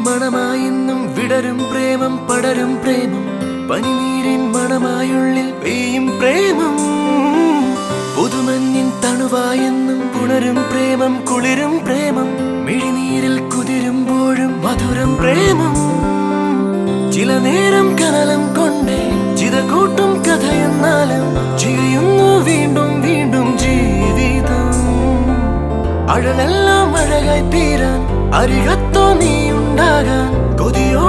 മണമായിന്നും വിടരും പ്രേമം പടരും പ്രേമം. മണമായുള്ളിൽ പ്രേമം. പുതുമഞ്ഞിൻ തണുവായെന്നും പുണരും പ്രേമം കുളിരും പ്രേമം. മിഴിന മധുരം പ്രേമം ചില നേരം കനലം കൊണ്ടേ ചിത കൂട്ടും കഥയെന്നാലും ചെയ്യുന്നു വീണ്ടും വീണ്ടും ജീവിതം. അഴലെല്ലാം അഴകായി തീരാൻ അരികത്തോ നീ ഉണ്ടാകാൻ നിറ